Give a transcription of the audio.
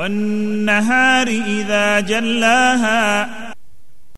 والنهار إذا جلاها